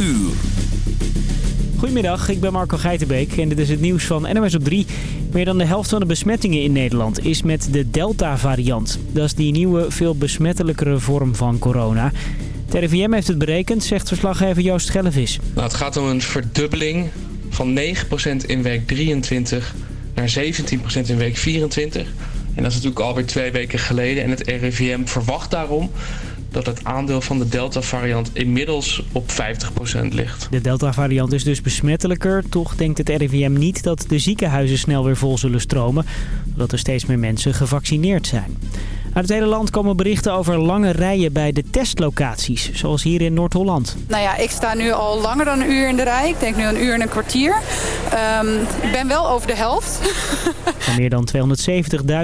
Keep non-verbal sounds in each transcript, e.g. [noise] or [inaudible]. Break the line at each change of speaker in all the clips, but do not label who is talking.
uur.
Goedemiddag, ik ben Marco Geitenbeek en dit is het nieuws van NMS op 3. Meer dan de helft van de besmettingen in Nederland is met de Delta-variant. Dat is die nieuwe, veel besmettelijkere vorm van corona. Het RIVM heeft het berekend, zegt verslaggever Joost Schellevis.
Nou, het gaat om een verdubbeling van 9% in week 23 naar 17% in week 24. En dat is natuurlijk alweer twee weken geleden. En het RIVM verwacht daarom dat het aandeel van de Delta-variant inmiddels op 50% ligt.
De Delta-variant is dus besmettelijker. Toch denkt het RIVM niet dat de ziekenhuizen snel weer vol zullen stromen... omdat er steeds meer mensen gevaccineerd zijn. Uit het hele land komen berichten over lange rijen bij de testlocaties, zoals hier in Noord-Holland.
Nou ja, ik sta nu al langer dan een uur in de rij. Ik denk nu een uur en een kwartier. Um, ik ben wel over de helft. [laughs]
Er zijn meer dan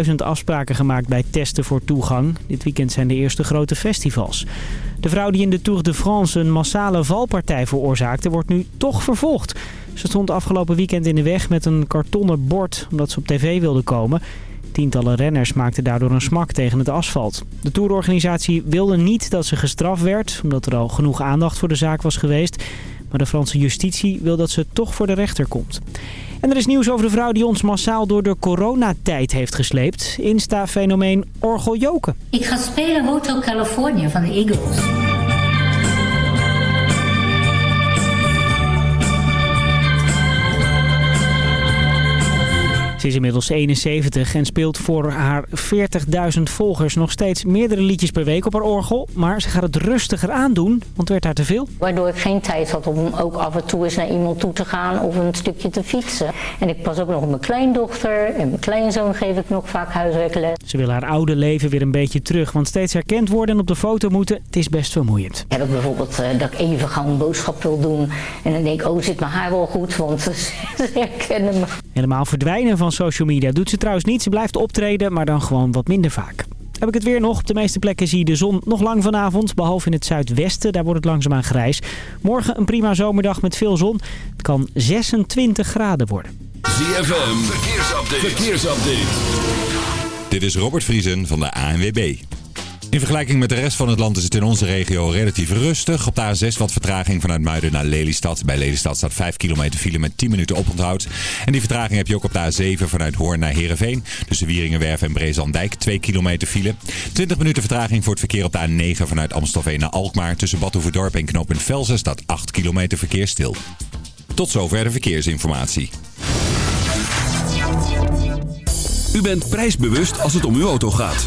270.000 afspraken gemaakt bij testen voor toegang. Dit weekend zijn de eerste grote festivals. De vrouw die in de Tour de France een massale valpartij veroorzaakte, wordt nu toch vervolgd. Ze stond afgelopen weekend in de weg met een kartonnen bord omdat ze op tv wilde komen. Tientallen renners maakten daardoor een smak tegen het asfalt. De tourorganisatie wilde niet dat ze gestraft werd, omdat er al genoeg aandacht voor de zaak was geweest. Maar de Franse justitie wil dat ze toch voor de rechter komt. En er is nieuws over de vrouw die ons massaal door de coronatijd heeft gesleept. Insta-fenomeen Orgel Joken.
Ik ga spelen Hotel California van de Eagles.
Is inmiddels 71 en speelt voor haar 40.000 volgers nog steeds meerdere liedjes per week op haar orgel. Maar ze gaat het rustiger aandoen, want het werd haar te veel.
Waardoor ik geen tijd had om ook af en toe eens naar iemand toe te gaan of een stukje te fietsen. En ik pas ook nog op mijn kleindochter en mijn kleinzoon geef ik nog vaak huiswerkles.
Ze wil haar oude leven weer een beetje terug, want steeds herkend worden en op de foto moeten, het is best vermoeiend.
Heb ik bijvoorbeeld uh, dat ik even gewoon een boodschap wil doen en dan denk ik, oh zit mijn haar wel goed, want ze [laughs] herkennen me.
Helemaal verdwijnen van social media doet ze trouwens niet. Ze blijft optreden, maar dan gewoon wat minder vaak. Heb ik het weer nog. Op de meeste plekken zie je de zon nog lang vanavond. Behalve in het zuidwesten. Daar wordt het langzaamaan grijs. Morgen een prima zomerdag met veel zon. Het kan 26 graden worden.
ZFM. Verkeersupdate. Verkeersupdate.
Dit is Robert Vriesen van de ANWB. In vergelijking met de rest van het land is het in onze regio relatief rustig. Op de A6 wat vertraging vanuit Muiden naar Lelystad. Bij Lelystad staat 5 kilometer file met 10 minuten oponthoud. En die vertraging heb je ook op de A7 vanuit Hoorn naar Heerenveen. Tussen Wieringenwerf en Brezandijk 2 kilometer file. 20 minuten vertraging voor het verkeer op de A9 vanuit Amstelveen naar Alkmaar. Tussen Badhoevedorp en knooppunt Velzen staat 8 kilometer verkeer stil. Tot zover de verkeersinformatie.
U bent prijsbewust als het om uw auto gaat.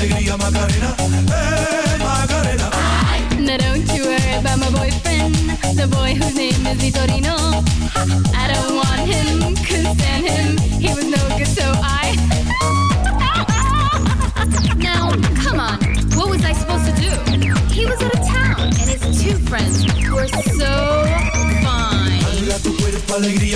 Alegría, Macarena,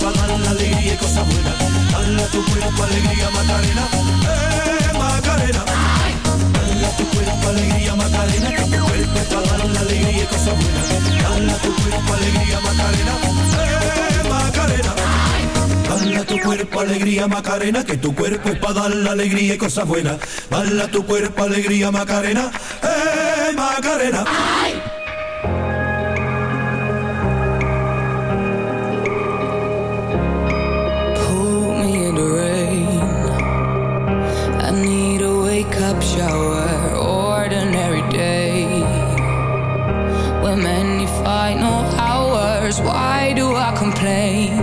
para dar la alegría y cosas buenas. Bala tu cuerpo, alegría, Macarena, eh, Macarena. Bala tu cuerpo, alegría, Macarena, que tu cuerpo es para dar la alegría y cosas buenas. Bala tu cuerpo, alegría, Macarena, eh, Macarena. Bala tu cuerpo, alegría, Macarena, que tu cuerpo es para dar la alegría y cosas buenas. Bala tu cuerpo, alegría, Macarena, eh, Macarena.
Pull why do I complain?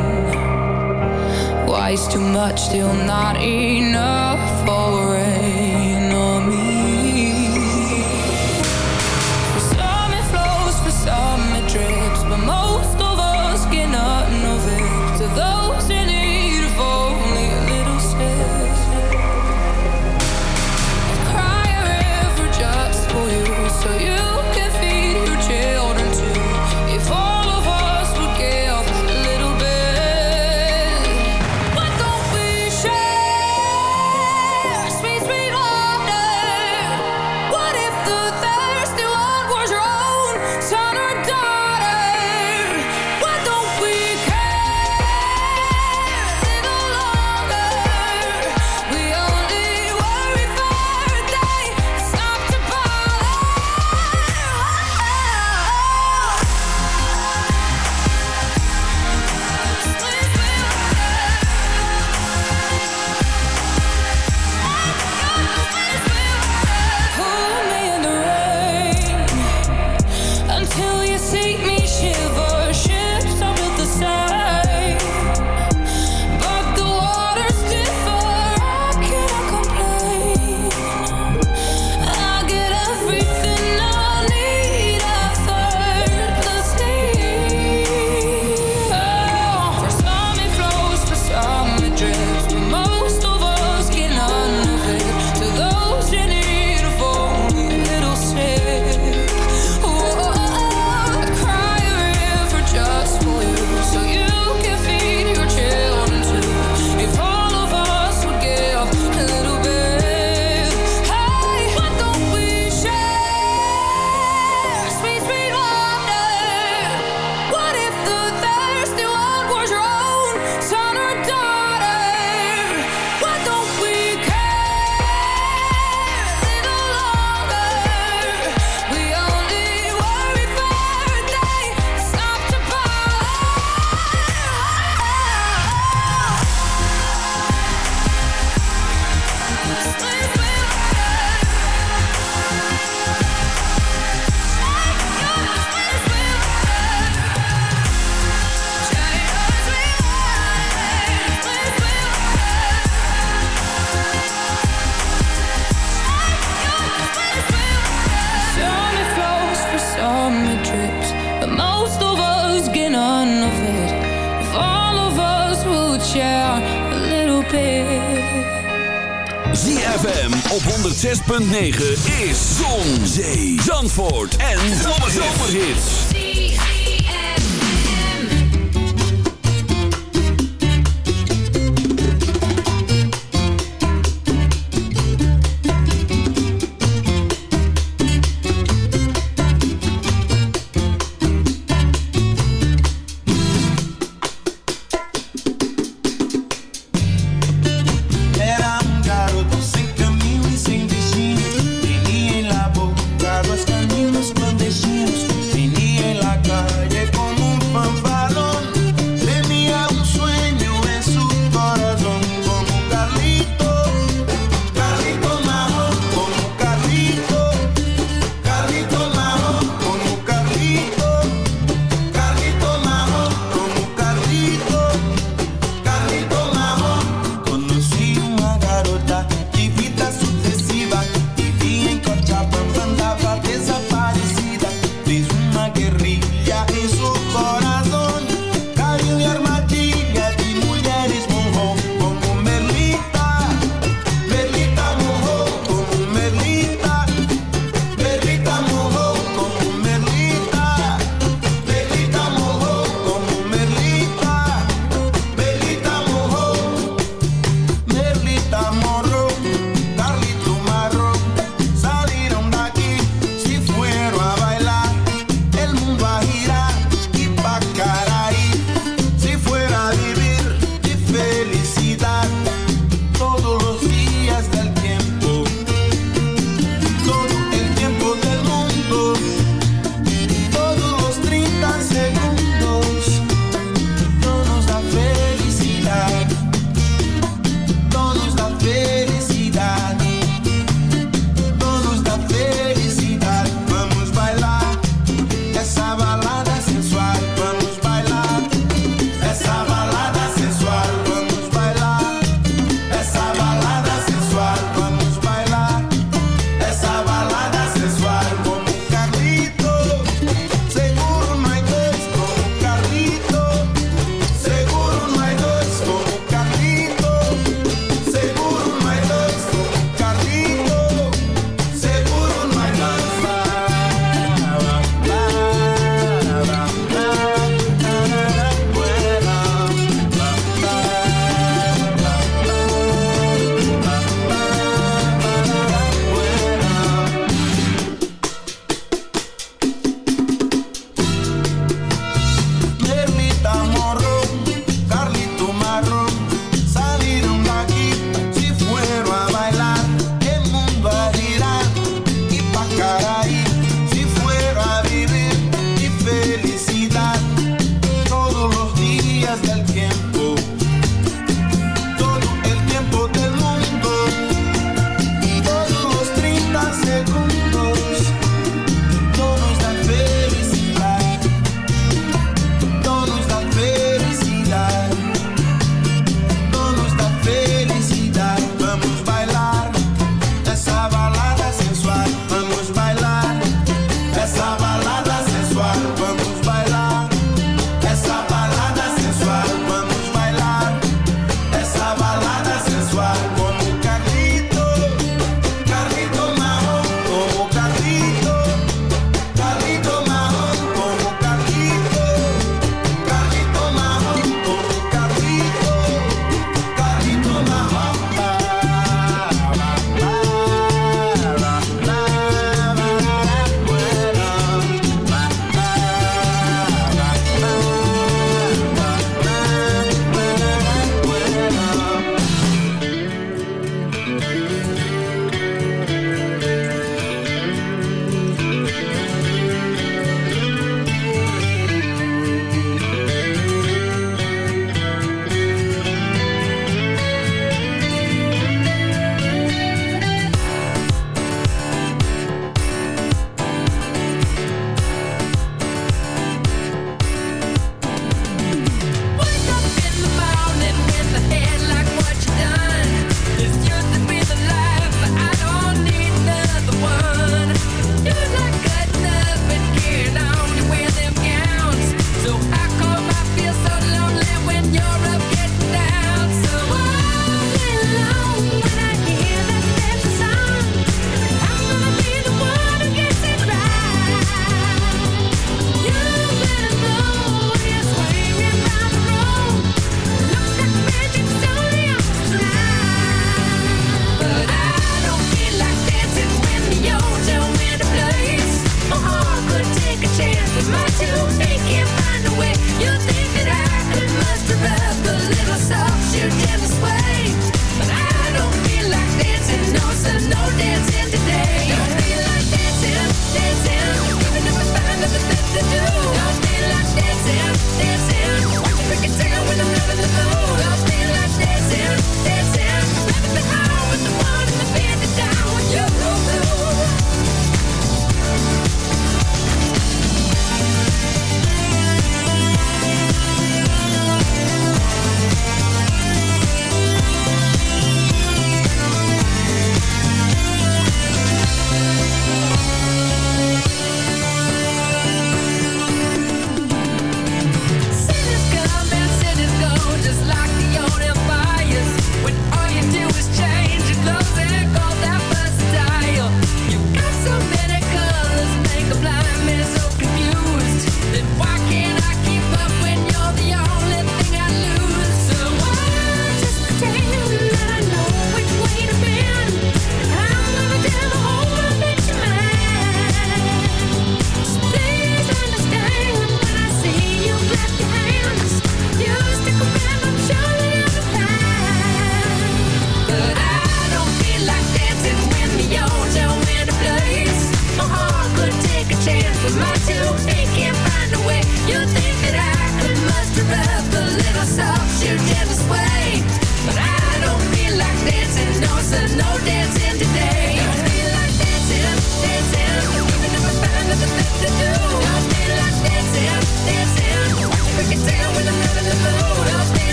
Why is too much still not enough for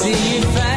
see you.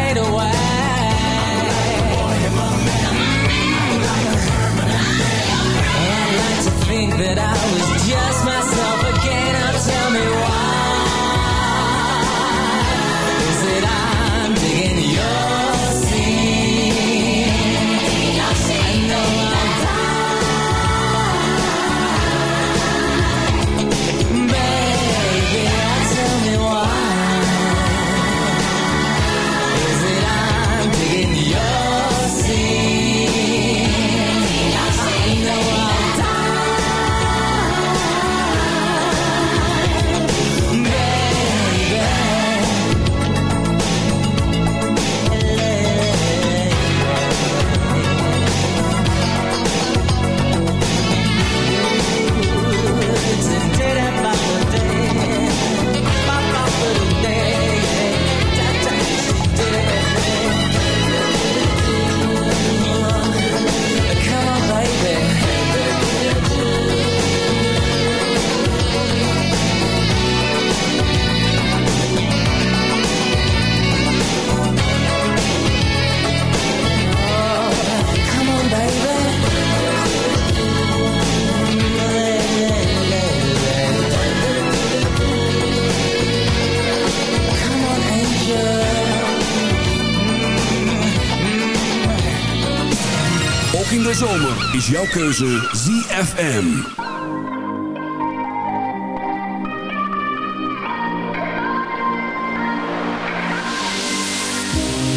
zfmzandvoort.nl ZFM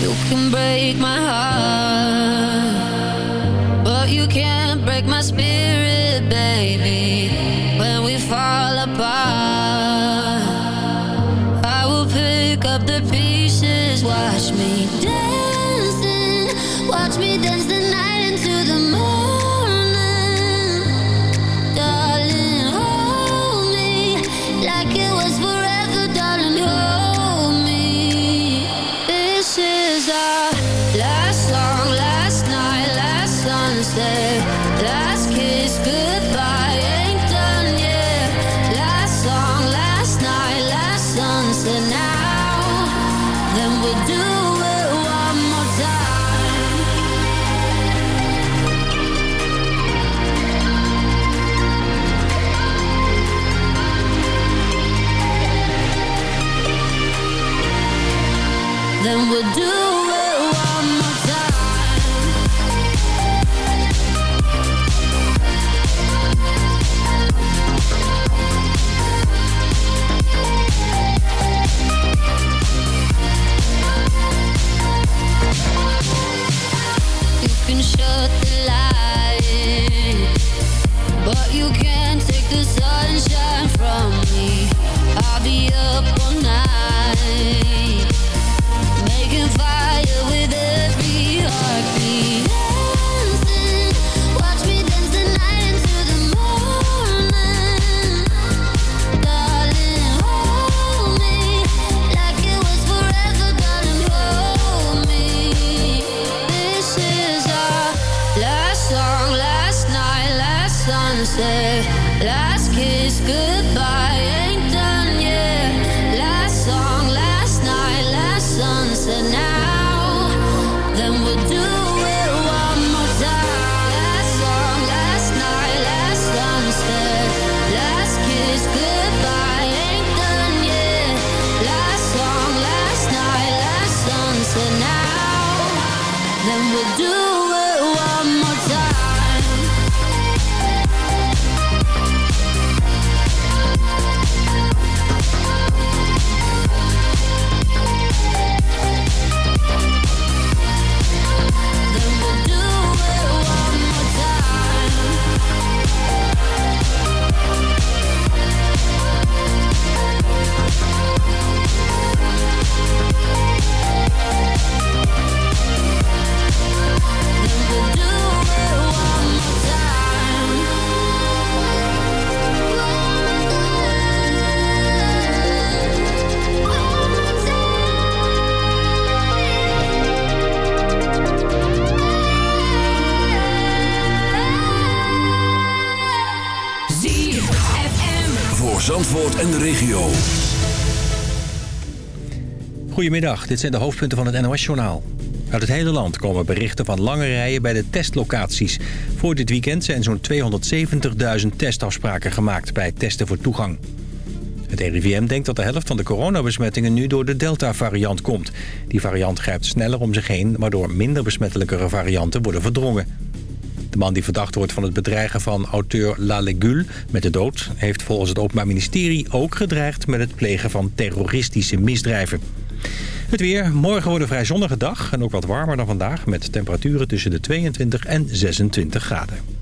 You can break my heart But you can't break my spirit, baby. When we fall apart I will pick up the pieces, watch me dance.
Goedemiddag, dit zijn de hoofdpunten van het NOS-journaal. Uit het hele land komen berichten van lange rijen bij de testlocaties. Voor dit weekend zijn zo'n 270.000 testafspraken gemaakt bij testen voor toegang. Het RIVM denkt dat de helft van de coronabesmettingen nu door de Delta-variant komt. Die variant grijpt sneller om zich heen, waardoor minder besmettelijkere varianten worden verdrongen. De man die verdacht wordt van het bedreigen van auteur La Legule met de dood... heeft volgens het Openbaar Ministerie ook gedreigd met het plegen van terroristische misdrijven. Het weer. Morgen wordt een vrij zonnige dag en ook wat warmer dan vandaag... met temperaturen tussen de 22 en 26 graden.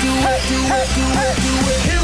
do it,
do it, do it, do it.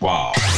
Wow.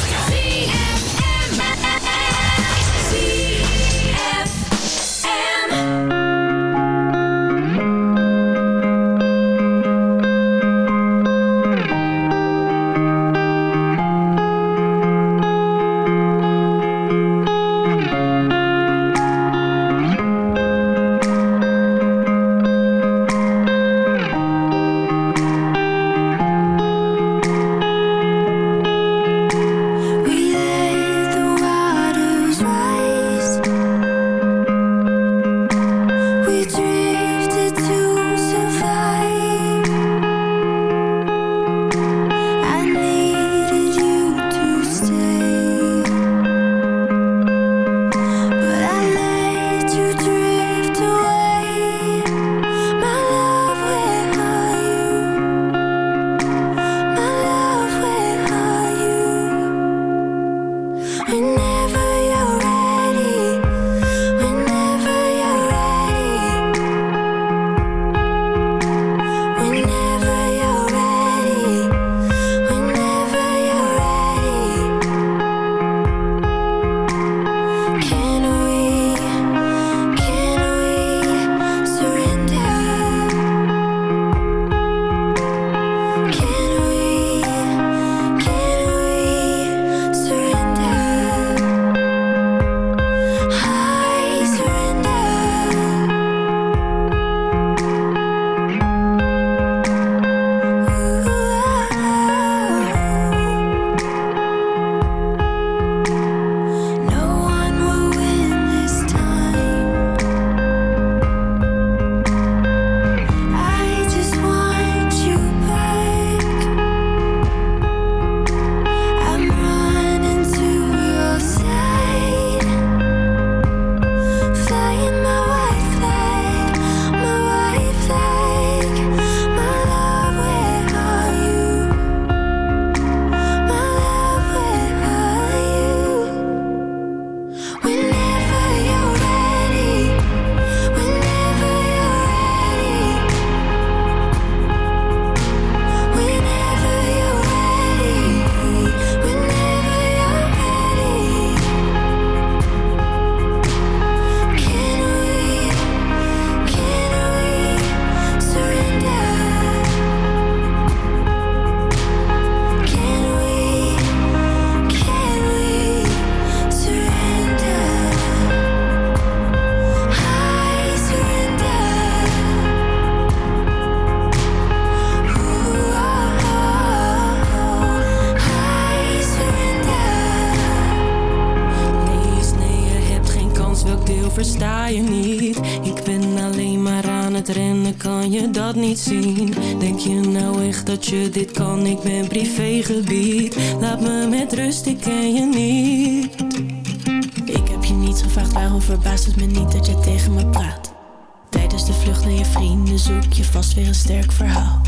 weer een sterk verhaal.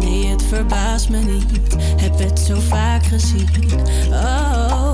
Nee, het verbaast me niet, heb het zo vaak gezien. Oh. oh, oh.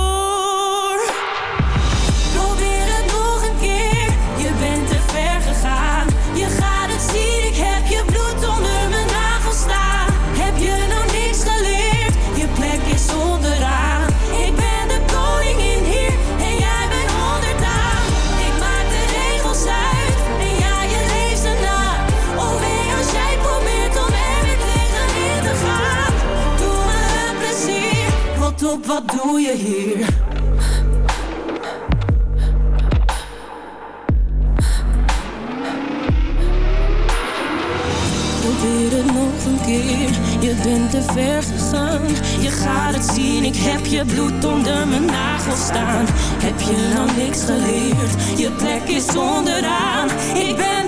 Te ver. Je gaat het zien, ik heb je bloed onder mijn nagels staan. Heb je nou niks geleerd? Je plek is onderaan. Ik ben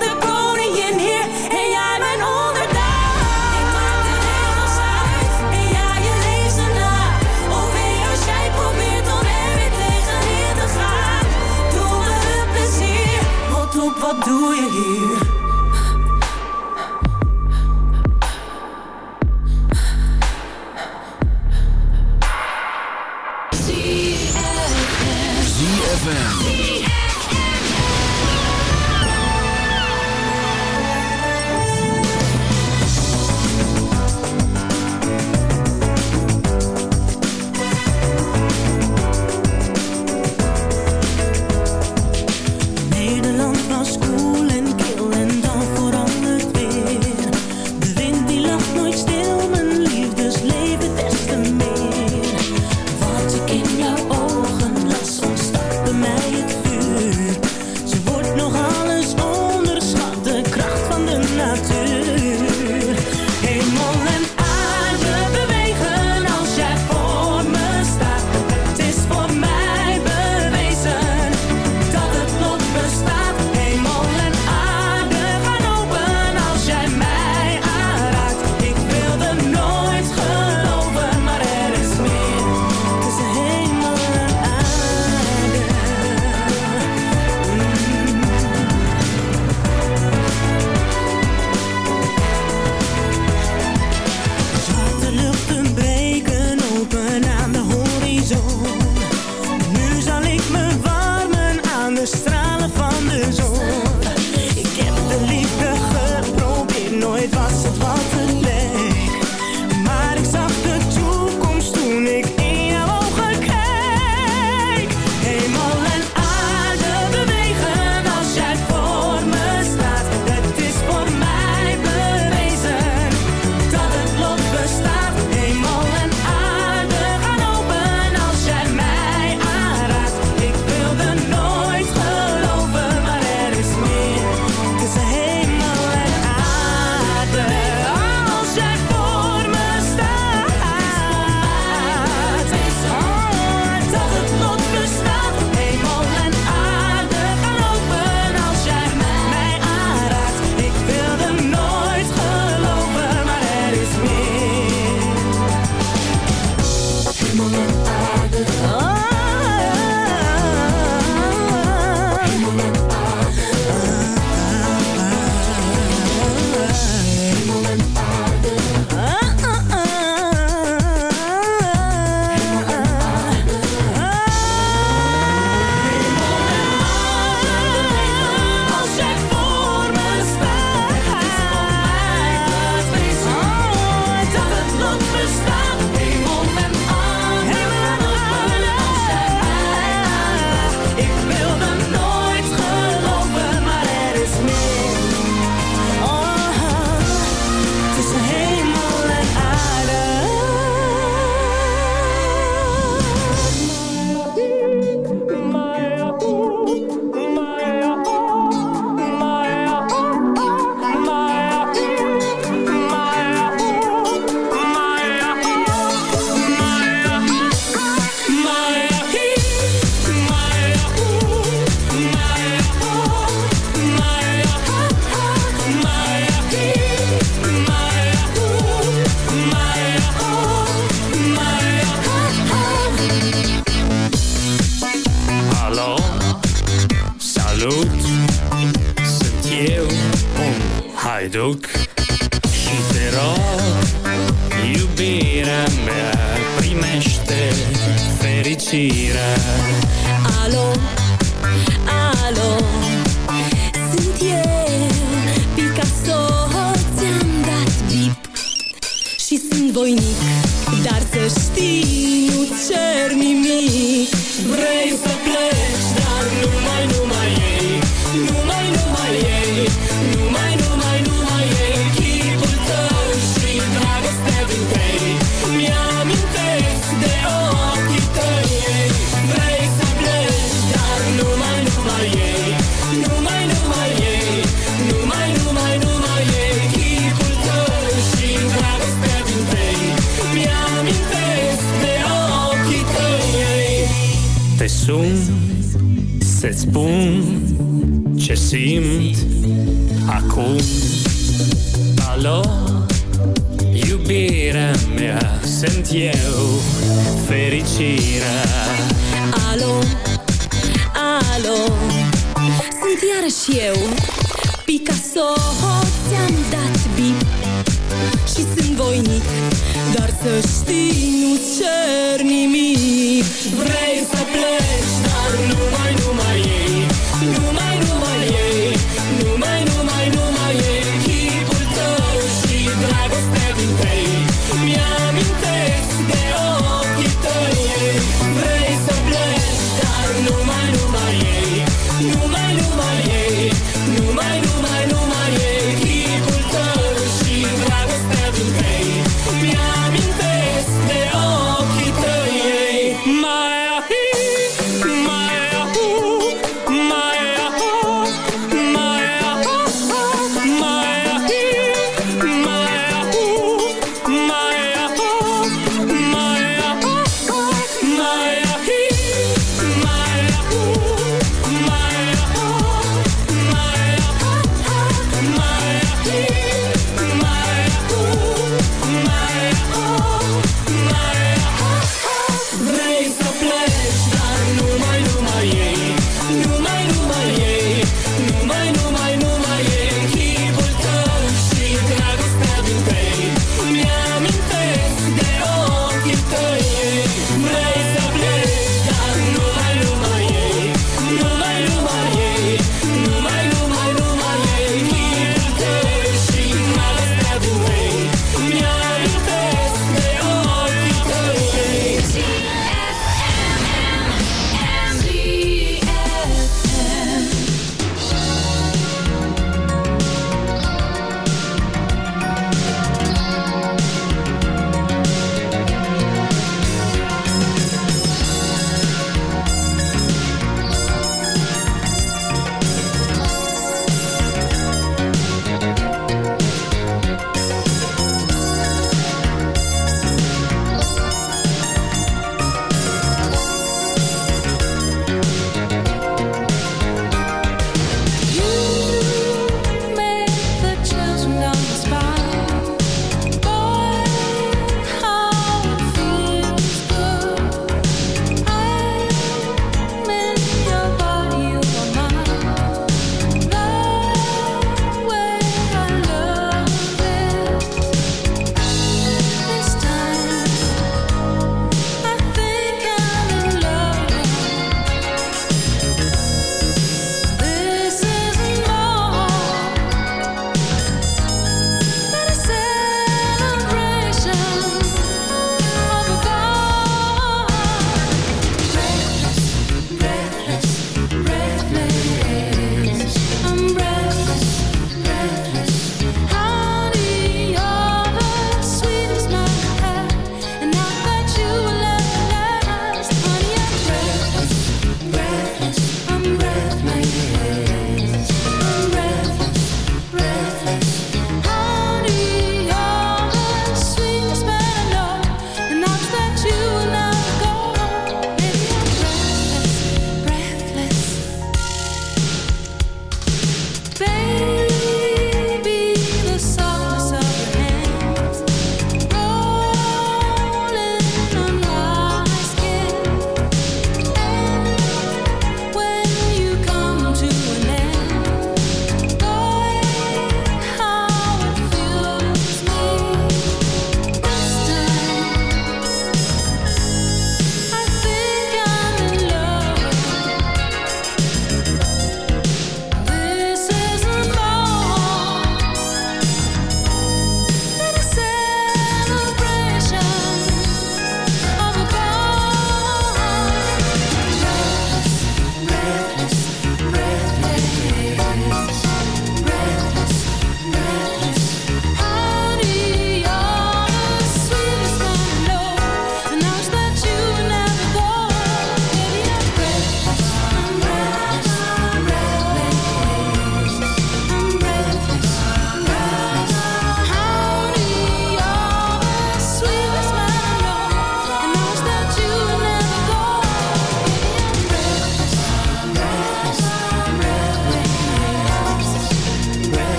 Milk.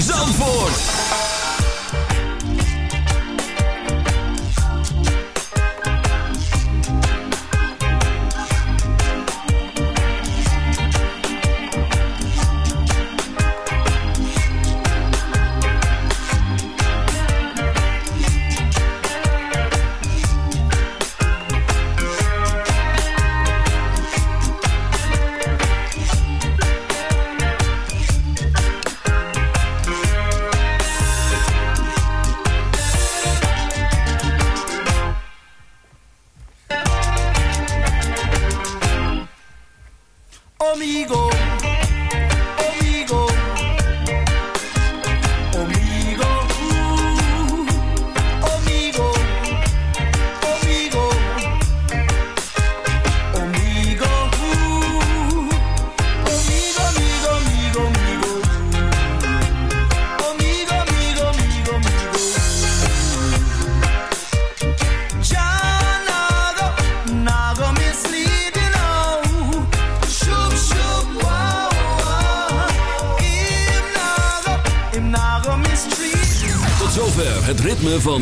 in
Zandvoort.